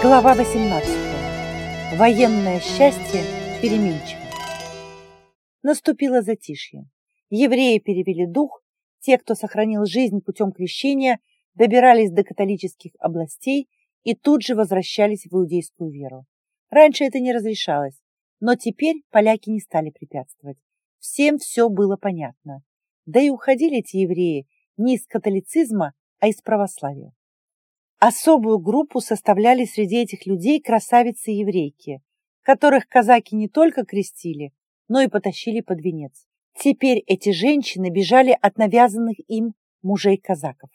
Глава 18. Военное счастье переменчиво. Наступило затишье. Евреи перевели дух, те, кто сохранил жизнь путем крещения, добирались до католических областей и тут же возвращались в иудейскую веру. Раньше это не разрешалось, но теперь поляки не стали препятствовать. Всем все было понятно. Да и уходили эти евреи не из католицизма, а из православия. Особую группу составляли среди этих людей красавицы-еврейки, которых казаки не только крестили, но и потащили под венец. Теперь эти женщины бежали от навязанных им мужей-казаков.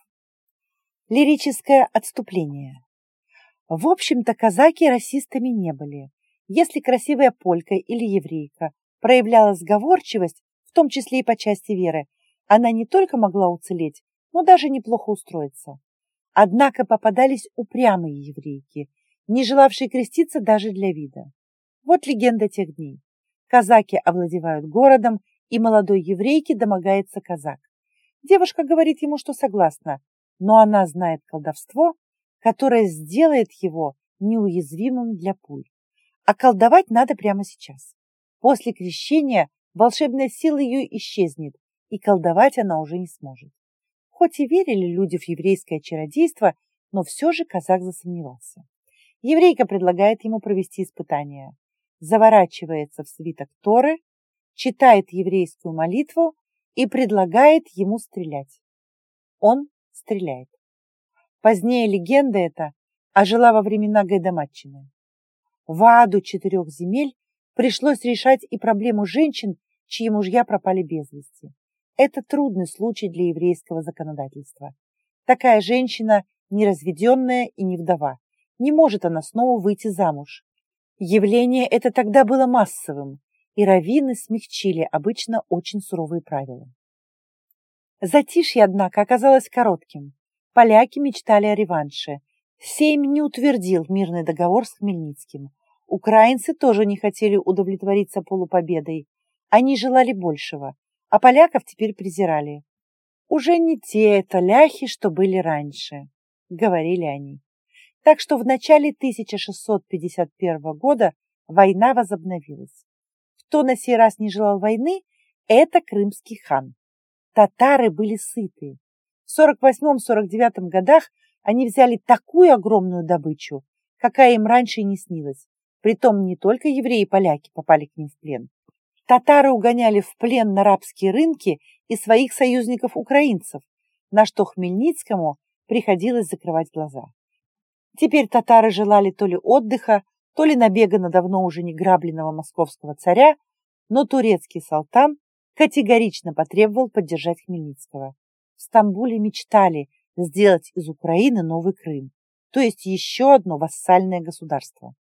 Лирическое отступление. В общем-то, казаки расистами не были. Если красивая полька или еврейка проявляла сговорчивость, в том числе и по части веры, она не только могла уцелеть, но даже неплохо устроиться. Однако попадались упрямые еврейки, не желавшие креститься даже для вида. Вот легенда тех дней. Казаки овладевают городом, и молодой еврейке домогается казак. Девушка говорит ему, что согласна, но она знает колдовство, которое сделает его неуязвимым для пуль. А колдовать надо прямо сейчас. После крещения волшебная сила ее исчезнет, и колдовать она уже не сможет. Хоть и верили люди в еврейское чародейство, но все же казак засомневался. Еврейка предлагает ему провести испытание. Заворачивается в свиток Торы, читает еврейскую молитву и предлагает ему стрелять. Он стреляет. Позднее легенда эта ожила во времена Гайдамаччины. В аду четырех земель пришлось решать и проблему женщин, чьи мужья пропали без вести. Это трудный случай для еврейского законодательства. Такая женщина неразведенная и не вдова. Не может она снова выйти замуж. Явление это тогда было массовым, и раввины смягчили обычно очень суровые правила. Затишье, однако, оказалось коротким. Поляки мечтали о реванше. Сейм не утвердил мирный договор с Хмельницким. Украинцы тоже не хотели удовлетвориться полупобедой. Они желали большего а поляков теперь презирали. «Уже не те это ляхи, что были раньше», — говорили они. Так что в начале 1651 года война возобновилась. Кто на сей раз не желал войны, это крымский хан. Татары были сыты. В 48-49 годах они взяли такую огромную добычу, какая им раньше не снилась. Притом не только евреи и поляки попали к ним в плен, Татары угоняли в плен на рабские рынки и своих союзников-украинцев, на что Хмельницкому приходилось закрывать глаза. Теперь татары желали то ли отдыха, то ли набега на давно уже не грабленного московского царя, но турецкий султан категорично потребовал поддержать Хмельницкого. В Стамбуле мечтали сделать из Украины новый Крым, то есть еще одно вассальное государство.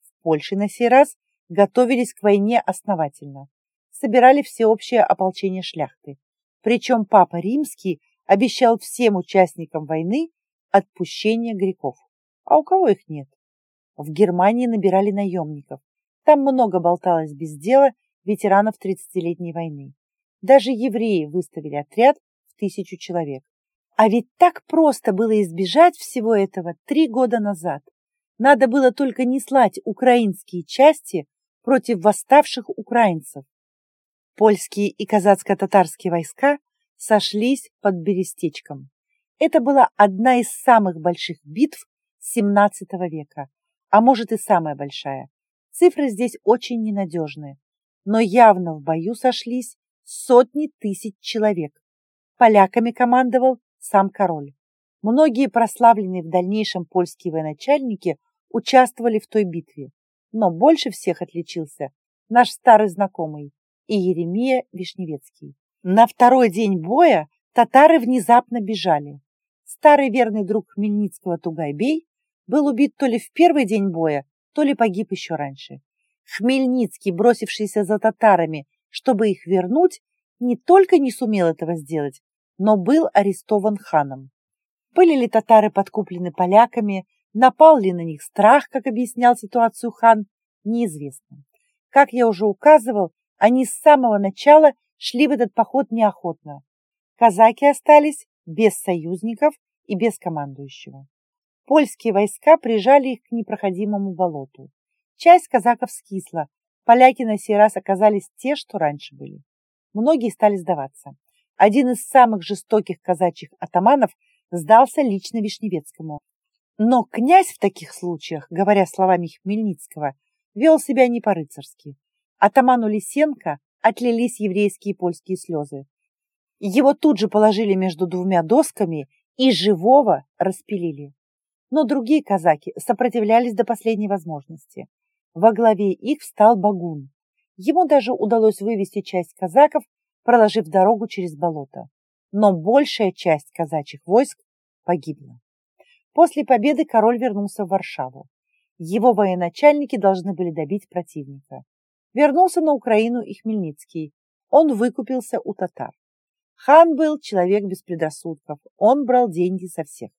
В Польше на сей раз готовились к войне основательно. Собирали всеобщее ополчение шляхты. Причем Папа Римский обещал всем участникам войны отпущение грехов. А у кого их нет? В Германии набирали наемников. Там много болталось без дела ветеранов 30-летней войны. Даже евреи выставили отряд в тысячу человек. А ведь так просто было избежать всего этого три года назад. Надо было только не слать украинские части против восставших украинцев. Польские и казацко-татарские войска сошлись под Берестечком. Это была одна из самых больших битв XVII века, а может и самая большая. Цифры здесь очень ненадежные, но явно в бою сошлись сотни тысяч человек. Поляками командовал сам король. Многие прославленные в дальнейшем польские военачальники участвовали в той битве но больше всех отличился наш старый знакомый и Еремия Вишневецкий. На второй день боя татары внезапно бежали. Старый верный друг Хмельницкого Тугайбей был убит то ли в первый день боя, то ли погиб еще раньше. Хмельницкий, бросившийся за татарами, чтобы их вернуть, не только не сумел этого сделать, но был арестован ханом. Были ли татары подкуплены поляками, Напал ли на них страх, как объяснял ситуацию хан, неизвестно. Как я уже указывал, они с самого начала шли в этот поход неохотно. Казаки остались без союзников и без командующего. Польские войска прижали их к непроходимому болоту. Часть казаков скисла, поляки на сей раз оказались те, что раньше были. Многие стали сдаваться. Один из самых жестоких казачьих атаманов сдался лично Вишневецкому. Но князь в таких случаях, говоря словами Хмельницкого, вел себя не по-рыцарски. Атаману Лисенко отлились еврейские и польские слезы. Его тут же положили между двумя досками и живого распилили. Но другие казаки сопротивлялись до последней возможности. Во главе их встал Багун. Ему даже удалось вывести часть казаков, проложив дорогу через болото. Но большая часть казачьих войск погибла. После победы король вернулся в Варшаву. Его военачальники должны были добить противника. Вернулся на Украину и Хмельницкий. Он выкупился у татар. Хан был человек без предрассудков. Он брал деньги со всех.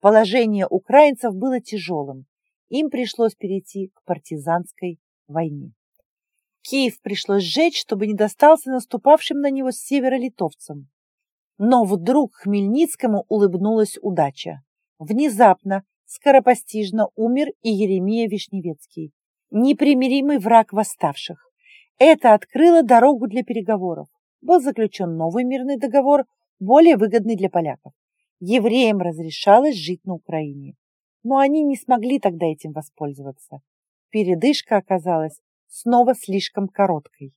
Положение украинцев было тяжелым. Им пришлось перейти к партизанской войне. Киев пришлось сжечь, чтобы не достался наступавшим на него с севера литовцам. Но вдруг Хмельницкому улыбнулась удача. Внезапно, скоропостижно умер и Еремия Вишневецкий, непримиримый враг восставших. Это открыло дорогу для переговоров. Был заключен новый мирный договор, более выгодный для поляков. Евреям разрешалось жить на Украине. Но они не смогли тогда этим воспользоваться. Передышка оказалась снова слишком короткой.